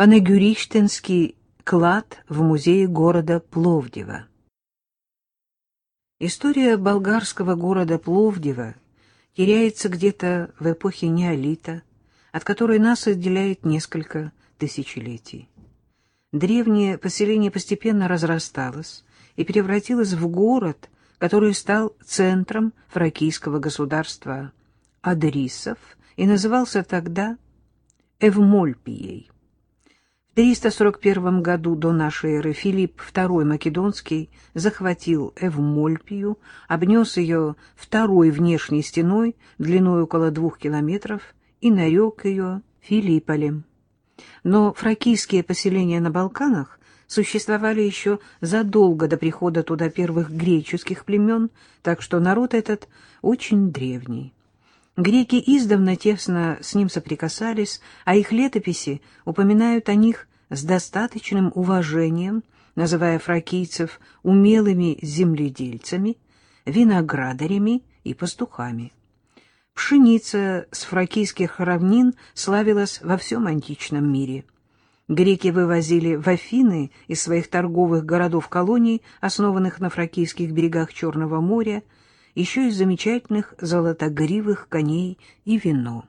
Панагюриштенский клад в музее города Пловдива. История болгарского города Пловдива теряется где-то в эпохе неолита, от которой нас отделяет несколько тысячелетий. Древнее поселение постепенно разрасталось и превратилось в город, который стал центром фракийского государства Адрисов и назывался тогда Эвмольпией. В 341 году до нашей эры Филипп II Македонский захватил Эвмольпию, обнес ее второй внешней стеной длиной около двух километров и нарек ее Филипполем. Но фракийские поселения на Балканах существовали еще задолго до прихода туда первых греческих племен, так что народ этот очень древний. Греки издавна тесно с ним соприкасались, а их летописи упоминают о них с достаточным уважением, называя фракийцев умелыми земледельцами, виноградарями и пастухами. Пшеница с фракийских равнин славилась во всем античном мире. Греки вывозили в Афины из своих торговых городов-колоний, основанных на фракийских берегах Черного моря, еще и замечательных золотогривых коней и вино.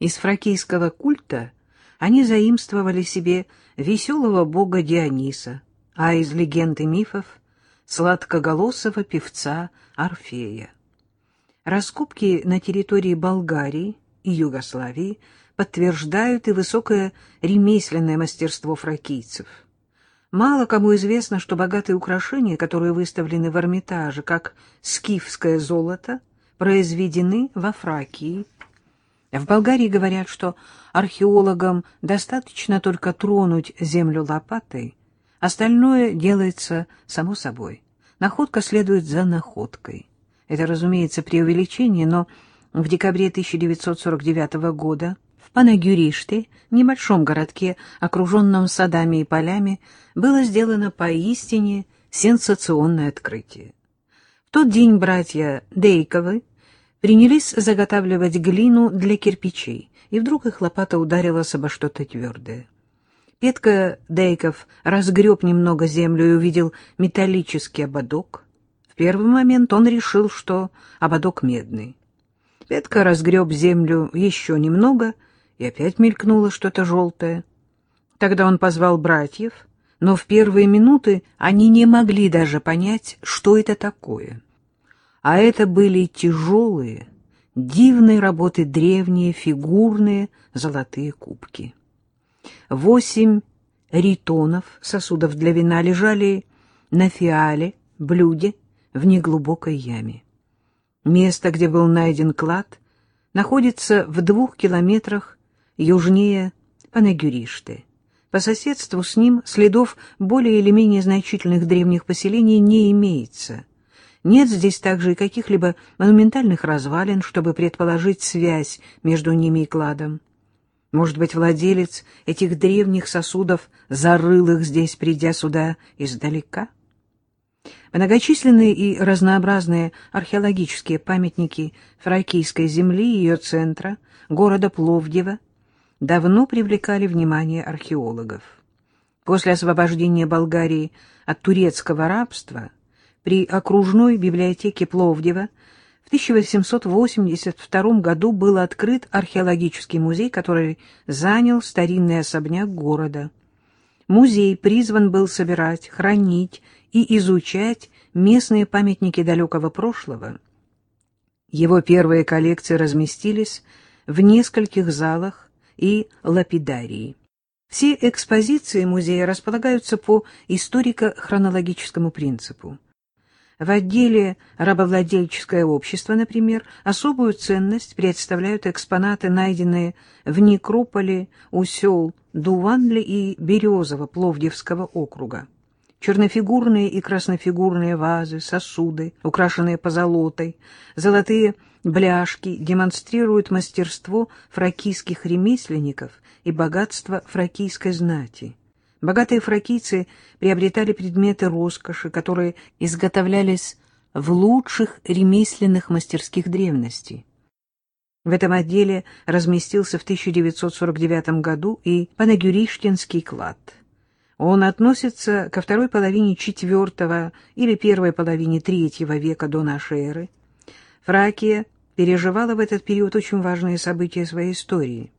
Из фракийского культа они заимствовали себе веселого бога Диониса, а из легенд и мифов — сладкоголосого певца Орфея. Раскопки на территории Болгарии и Югославии подтверждают и высокое ремесленное мастерство фракийцев — Мало кому известно, что богатые украшения, которые выставлены в Эрмитаже, как скифское золото, произведены во Фракии. В Болгарии говорят, что археологам достаточно только тронуть землю лопатой, остальное делается само собой. Находка следует за находкой. Это, разумеется, преувеличение, но в декабре 1949 года Панагюриште, небольшом городке, окруженном садами и полями, было сделано поистине сенсационное открытие. В тот день братья Дейковы принялись заготавливать глину для кирпичей, и вдруг их лопата ударилась обо что-то твердое. Петка Дейков разгреб немного землю и увидел металлический ободок. В первый момент он решил, что ободок медный. Петка разгреб землю еще немного — и опять мелькнуло что-то желтое. Тогда он позвал братьев, но в первые минуты они не могли даже понять, что это такое. А это были тяжелые, дивной работы древние фигурные золотые кубки. Восемь ритонов, сосудов для вина, лежали на фиале, блюде, в неглубокой яме. Место, где был найден клад, находится в двух километрах южнее Панагюришты. По соседству с ним следов более или менее значительных древних поселений не имеется. Нет здесь также и каких-либо монументальных развалин, чтобы предположить связь между ними и кладом. Может быть, владелец этих древних сосудов зарыл их здесь, придя сюда издалека? Многочисленные и разнообразные археологические памятники фракийской земли и ее центра, города Пловдива, давно привлекали внимание археологов. После освобождения Болгарии от турецкого рабства при окружной библиотеке Пловдива в 1882 году был открыт археологический музей, который занял старинный особняк города. Музей призван был собирать, хранить и изучать местные памятники далекого прошлого. Его первые коллекции разместились в нескольких залах и лапидарии. Все экспозиции музея располагаются по историко-хронологическому принципу. В отделе «Рабовладельческое общество», например, особую ценность представляют экспонаты, найденные в некрополе у сел Дуванли и Березово Пловдивского округа. Чернофигурные и краснофигурные вазы, сосуды, украшенные позолотой, золотые бляшки демонстрируют мастерство фракийских ремесленников и богатство фракийской знати. Богатые фракийцы приобретали предметы роскоши, которые изготовлялись в лучших ремесленных мастерских древности. В этом отделе разместился в 1949 году и Панагюриштинский клад. Он относится ко второй половине IV или первой половине III века до нашей эры. Фракия переживала в этот период очень важные события своей истории.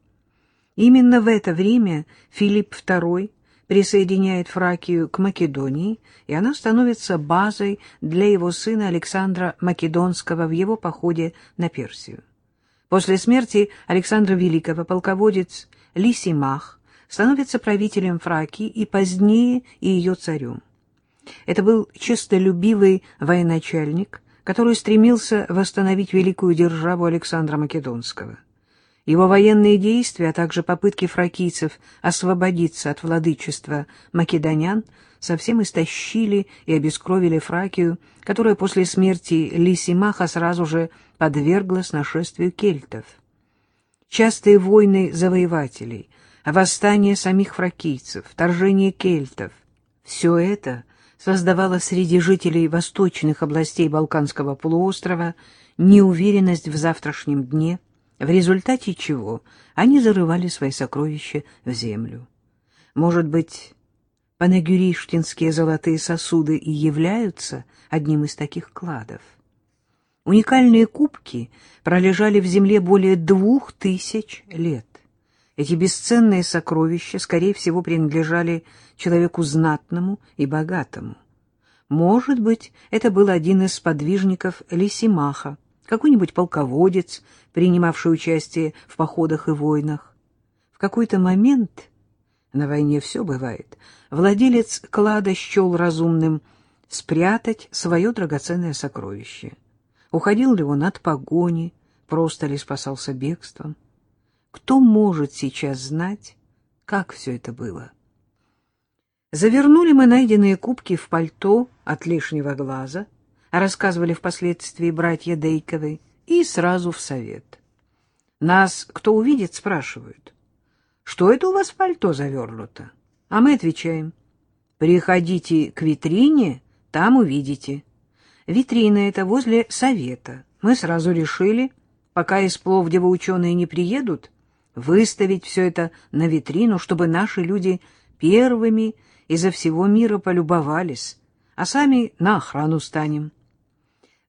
Именно в это время Филипп II присоединяет Фракию к Македонии, и она становится базой для его сына Александра Македонского в его походе на Персию. После смерти Александра Великого полководец Лисимах становится правителем Фракии и позднее и ее царем. Это был честолюбивый военачальник, который стремился восстановить великую державу Александра Македонского. Его военные действия, а также попытки фракийцев освободиться от владычества македонян совсем истощили и обескровили Фракию, которая после смерти Лисимаха сразу же подверглась нашествию кельтов. Частые войны завоевателей, восстание самих фракийцев, вторжение кельтов — все это создавало среди жителей восточных областей Балканского полуострова неуверенность в завтрашнем дне — в результате чего они зарывали свои сокровища в землю. Может быть, панагюриштинские золотые сосуды и являются одним из таких кладов. Уникальные кубки пролежали в земле более двух тысяч лет. Эти бесценные сокровища, скорее всего, принадлежали человеку знатному и богатому. Может быть, это был один из подвижников Лисимаха, какой-нибудь полководец, принимавший участие в походах и войнах. В какой-то момент, на войне все бывает, владелец клада счел разумным спрятать свое драгоценное сокровище. Уходил ли он от погони, просто ли спасался бегством? Кто может сейчас знать, как все это было? Завернули мы найденные кубки в пальто от лишнего глаза — рассказывали впоследствии братья Дейковы, и сразу в совет. Нас, кто увидит, спрашивают, что это у вас в пальто завернуто? А мы отвечаем, приходите к витрине, там увидите. Витрина это возле совета. Мы сразу решили, пока из Пловдива ученые не приедут, выставить все это на витрину, чтобы наши люди первыми изо всего мира полюбовались, а сами на охрану станем.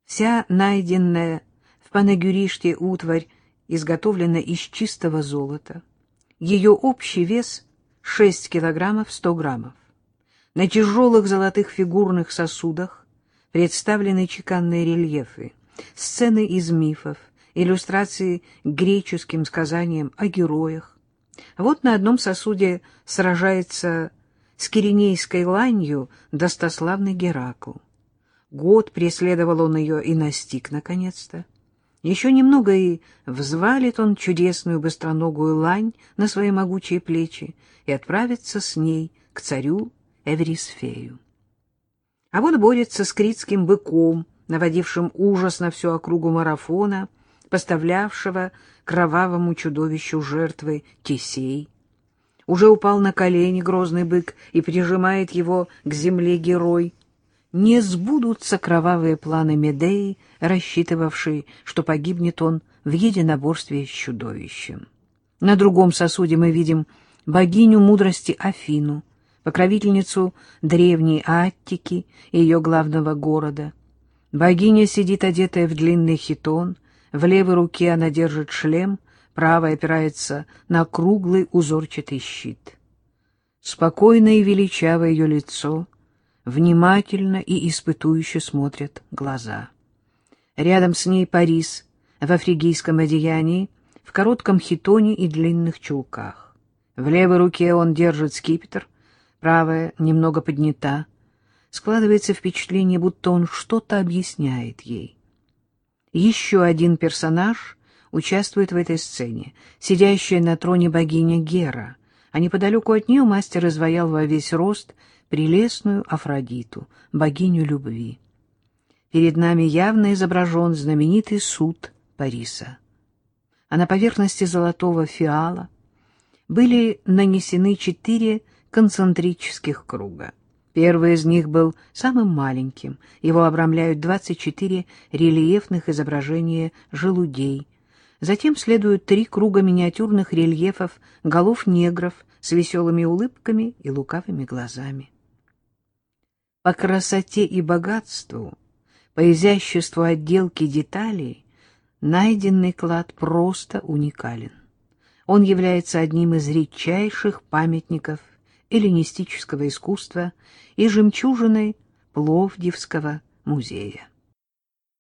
Вся найденная в Панагюриште утварь изготовлена из чистого золота. Ее общий вес — 6 килограммов 100 граммов. На тяжелых золотых фигурных сосудах представлены чеканные рельефы, сцены из мифов, иллюстрации греческим сказаниям о героях. Вот на одном сосуде сражается с киренейской ланью достославный Геракл. Год преследовал он ее и настиг, наконец-то. Еще немного и взвалит он чудесную быстроногую лань на свои могучие плечи и отправится с ней к царю Эврисфею. А вот борется с критским быком, наводившим ужас на всю округу марафона, поставлявшего кровавому чудовищу жертвы Тесей. Уже упал на колени грозный бык и прижимает его к земле герой, не сбудутся кровавые планы Медеи, рассчитывавшей, что погибнет он в единоборстве с чудовищем. На другом сосуде мы видим богиню мудрости Афину, покровительницу древней Аттики и ее главного города. Богиня сидит одетая в длинный хитон, в левой руке она держит шлем, правая опирается на круглый узорчатый щит. Спокойное и величавое ее лицо — внимательно и испытующе смотрят глаза. Рядом с ней Парис в афригийском одеянии, в коротком хитоне и длинных чулках. В левой руке он держит скипетр, правая немного поднята. Складывается впечатление, будто он что-то объясняет ей. Еще один персонаж участвует в этой сцене, сидящая на троне богиня Гера, а неподалеку от нее мастер изваял во весь рост — прелестную Афродиту, богиню любви. Перед нами явно изображен знаменитый суд Париса. А на поверхности золотого фиала были нанесены четыре концентрических круга. Первый из них был самым маленьким, его обрамляют 24 рельефных изображения желудей, Затем следуют три круга миниатюрных рельефов голов негров с веселыми улыбками и лукавыми глазами. По красоте и богатству, по изяществу отделки деталей найденный клад просто уникален. Он является одним из редчайших памятников эллинистического искусства и жемчужиной Пловдивского музея.